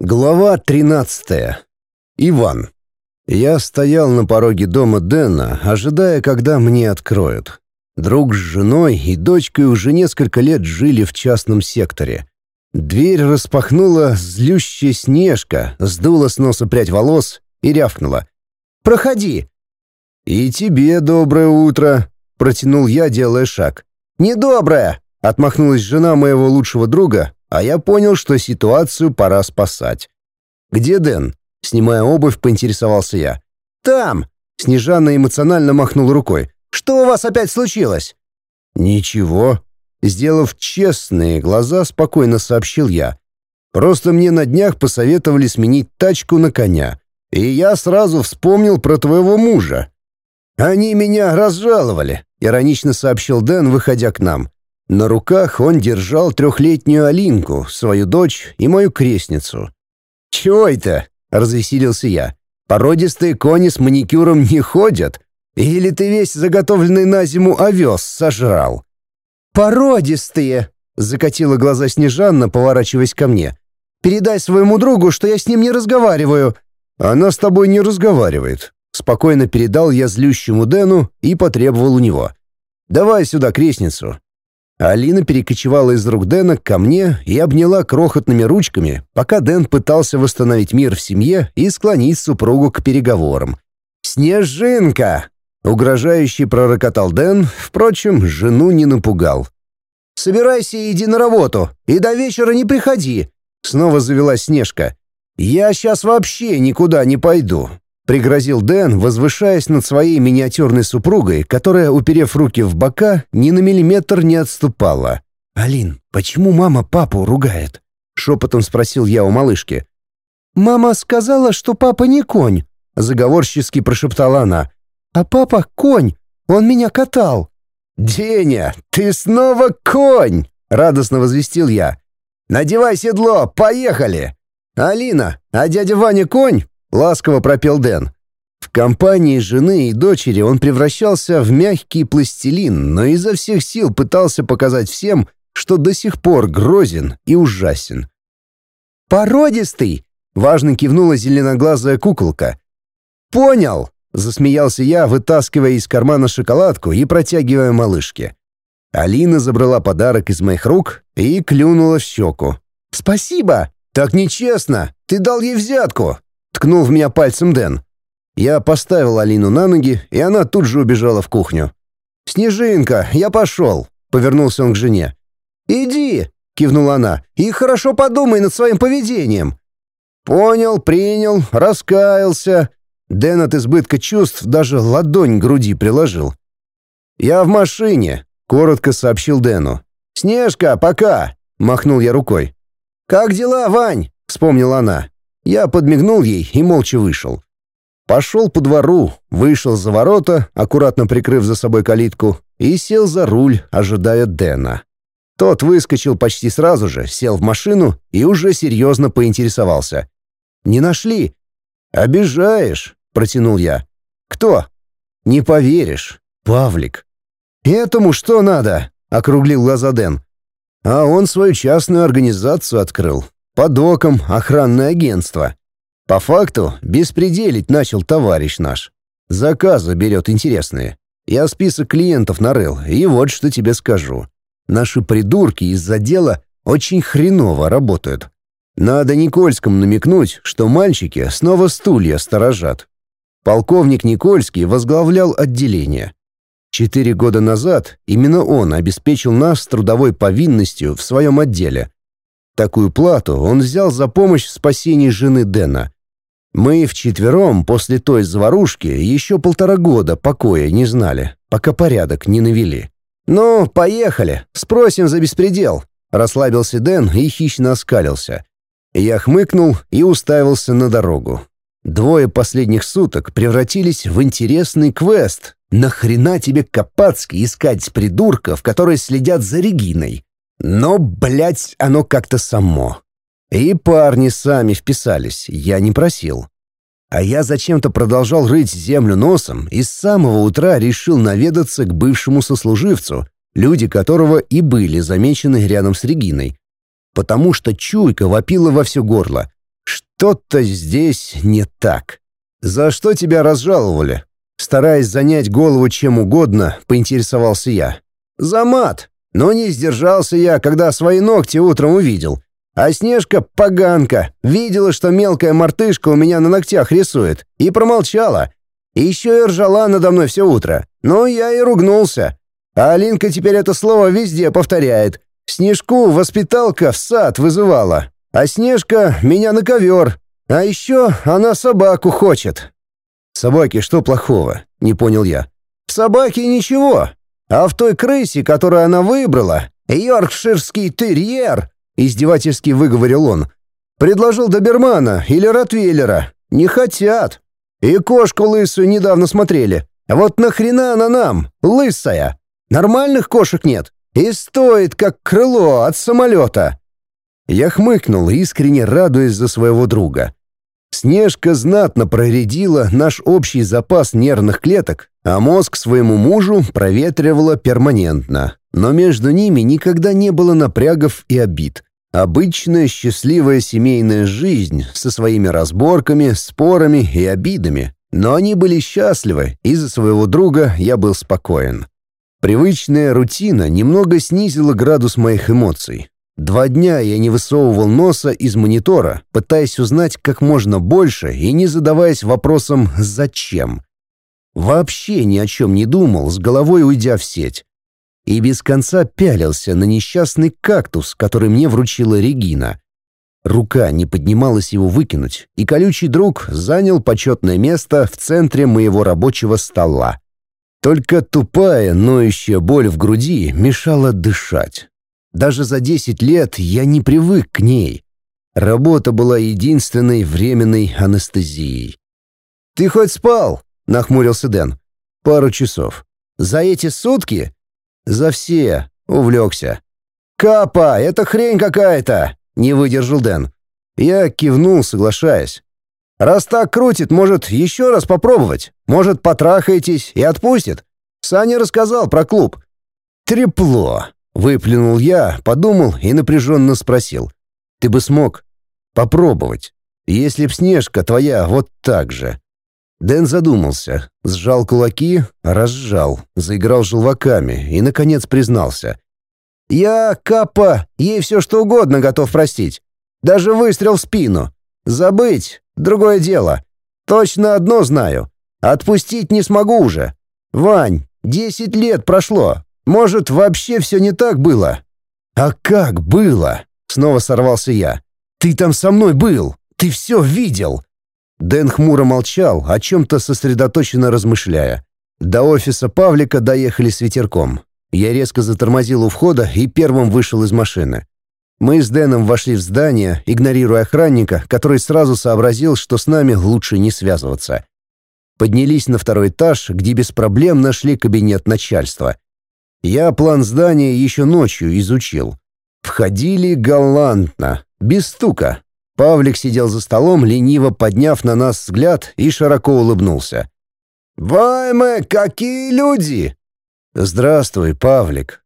Глава 13. Иван. Я стоял на пороге дома Дэна, ожидая, когда мне откроют. Друг с женой и дочкой уже несколько лет жили в частном секторе. Дверь распахнула злющая снежка, сдула с носа прядь волос и рявкнула. «Проходи!» «И тебе доброе утро!» — протянул я, делая шаг. «Недоброе!» — отмахнулась жена моего лучшего друга, а я понял, что ситуацию пора спасать. «Где Дэн?» — снимая обувь, поинтересовался я. «Там!» — Снежана эмоционально махнул рукой. «Что у вас опять случилось?» «Ничего». Сделав честные глаза, спокойно сообщил я. «Просто мне на днях посоветовали сменить тачку на коня, и я сразу вспомнил про твоего мужа». «Они меня разжаловали», — иронично сообщил Дэн, выходя к нам. На руках он держал трехлетнюю Алинку, свою дочь и мою крестницу. «Чего это?» — развеселился я. «Породистые кони с маникюром не ходят? Или ты весь заготовленный на зиму овес сожрал?» «Породистые!» — закатила глаза Снежанна, поворачиваясь ко мне. «Передай своему другу, что я с ним не разговариваю». «Она с тобой не разговаривает», — спокойно передал я злющему Дэну и потребовал у него. «Давай сюда крестницу». Алина перекочевала из рук Дэна ко мне и обняла крохотными ручками, пока Дэн пытался восстановить мир в семье и склонить супругу к переговорам. «Снежинка!» — угрожающий пророкотал Дэн, впрочем, жену не напугал. «Собирайся и иди на работу, и до вечера не приходи!» — снова завела Снежка. «Я сейчас вообще никуда не пойду. — пригрозил Дэн, возвышаясь над своей миниатюрной супругой, которая, уперев руки в бока, ни на миллиметр не отступала. «Алин, почему мама папу ругает?» — шепотом спросил я у малышки. «Мама сказала, что папа не конь», — заговорчески прошептала она. «А папа конь, он меня катал». «Деня, ты снова конь!» — радостно возвестил я. «Надевай седло, поехали!» «Алина, а дядя Ваня конь?» Ласково пропел Дэн. В компании жены и дочери он превращался в мягкий пластилин, но изо всех сил пытался показать всем, что до сих пор грозен и ужасен. «Породистый!» — важно кивнула зеленоглазая куколка. «Понял!» — засмеялся я, вытаскивая из кармана шоколадку и протягивая малышке. Алина забрала подарок из моих рук и клюнула в щеку. «Спасибо! Так нечестно! Ты дал ей взятку!» Ткнул в меня пальцем Дэн. Я поставил Алину на ноги, и она тут же убежала в кухню. «Снежинка, я пошел», — повернулся он к жене. «Иди», — кивнула она, — «и хорошо подумай над своим поведением». «Понял, принял, раскаялся». Дэн от избытка чувств даже ладонь к груди приложил. «Я в машине», — коротко сообщил Дэну. «Снежка, пока!» — махнул я рукой. «Как дела, Вань?» — вспомнила она. Я подмигнул ей и молча вышел. Пошел по двору, вышел за ворота, аккуратно прикрыв за собой калитку, и сел за руль, ожидая Дэна. Тот выскочил почти сразу же, сел в машину и уже серьезно поинтересовался. «Не нашли?» «Обижаешь», — протянул я. «Кто?» «Не поверишь. Павлик». «Этому что надо?» — округлил глаза Дэн. «А он свою частную организацию открыл. По докам охранное агентство. По факту беспределить начал товарищ наш. Заказы берет интересные. Я список клиентов нарыл, и вот что тебе скажу. Наши придурки из-за дела очень хреново работают. Надо Никольскому намекнуть, что мальчики снова стулья сторожат. Полковник Никольский возглавлял отделение. Четыре года назад именно он обеспечил нас трудовой повинностью в своем отделе, Такую плату он взял за помощь в спасении жены Дэна. Мы вчетвером после той заварушки еще полтора года покоя не знали, пока порядок не навели. «Ну, поехали, спросим за беспредел», — расслабился Дэн и хищно оскалился. Я хмыкнул и уставился на дорогу. Двое последних суток превратились в интересный квест. Нахрена тебе Капацкий искать придурков, которые следят за Региной? Но, блядь, оно как-то само. И парни сами вписались, я не просил. А я зачем-то продолжал рыть землю носом и с самого утра решил наведаться к бывшему сослуживцу, люди которого и были замечены рядом с Региной. Потому что чуйка вопила во все горло. Что-то здесь не так. За что тебя разжаловали? Стараясь занять голову чем угодно, поинтересовался я. За мат. Но не сдержался я, когда свои ногти утром увидел. А Снежка — поганка. Видела, что мелкая мартышка у меня на ногтях рисует. И промолчала. еще и ржала надо мной все утро. Но я и ругнулся. А Алинка теперь это слово везде повторяет. Снежку воспиталка в сад вызывала. А Снежка меня на ковер. А еще она собаку хочет. Собаке что плохого? Не понял я. В собаке ничего. А в той крысе, которую она выбрала, йоркширский терьер, издевательски выговорил он, предложил добермана или ротвейлера. Не хотят. И кошку лысую недавно смотрели. Вот нахрена она нам, лысая? Нормальных кошек нет. И стоит, как крыло от самолета. Я хмыкнул, искренне радуясь за своего друга. Снежка знатно проредила наш общий запас нервных клеток, а мозг своему мужу проветривала перманентно. Но между ними никогда не было напрягов и обид. Обычная счастливая семейная жизнь со своими разборками, спорами и обидами. Но они были счастливы, и за своего друга я был спокоен. Привычная рутина немного снизила градус моих эмоций. Два дня я не высовывал носа из монитора, пытаясь узнать как можно больше и не задаваясь вопросом «зачем?». Вообще ни о чем не думал, с головой уйдя в сеть. И без конца пялился на несчастный кактус, который мне вручила Регина. Рука не поднималась его выкинуть, и колючий друг занял почетное место в центре моего рабочего стола. Только тупая, ноющая боль в груди мешала дышать. Даже за 10 лет я не привык к ней. Работа была единственной временной анестезией. «Ты хоть спал?» — нахмурился Дэн. «Пару часов». «За эти сутки?» «За все», — увлекся. «Капа, это хрень какая-то!» — не выдержал Дэн. Я кивнул, соглашаясь. «Раз так крутит, может, еще раз попробовать? Может, потрахаетесь и отпустит?» Саня рассказал про клуб. «Трепло», Выплюнул я, подумал и напряженно спросил. «Ты бы смог попробовать, если б Снежка твоя вот так же?» Дэн задумался, сжал кулаки, разжал, заиграл желваками и, наконец, признался. «Я, Капа, ей все что угодно готов простить. Даже выстрел в спину. Забыть — другое дело. Точно одно знаю. Отпустить не смогу уже. Вань, десять лет прошло, может, вообще все не так было? А как было? Снова сорвался я. Ты там со мной был. Ты все видел. Дэн хмуро молчал, о чем-то сосредоточенно размышляя. До офиса Павлика доехали с ветерком. Я резко затормозил у входа и первым вышел из машины. Мы с Дэном вошли в здание, игнорируя охранника, который сразу сообразил, что с нами лучше не связываться. Поднялись на второй этаж, где без проблем нашли кабинет начальства. Я план здания еще ночью изучил. Входили галантно, без стука. Павлик сидел за столом, лениво подняв на нас взгляд и широко улыбнулся. «Вайме, какие люди!» «Здравствуй, Павлик»,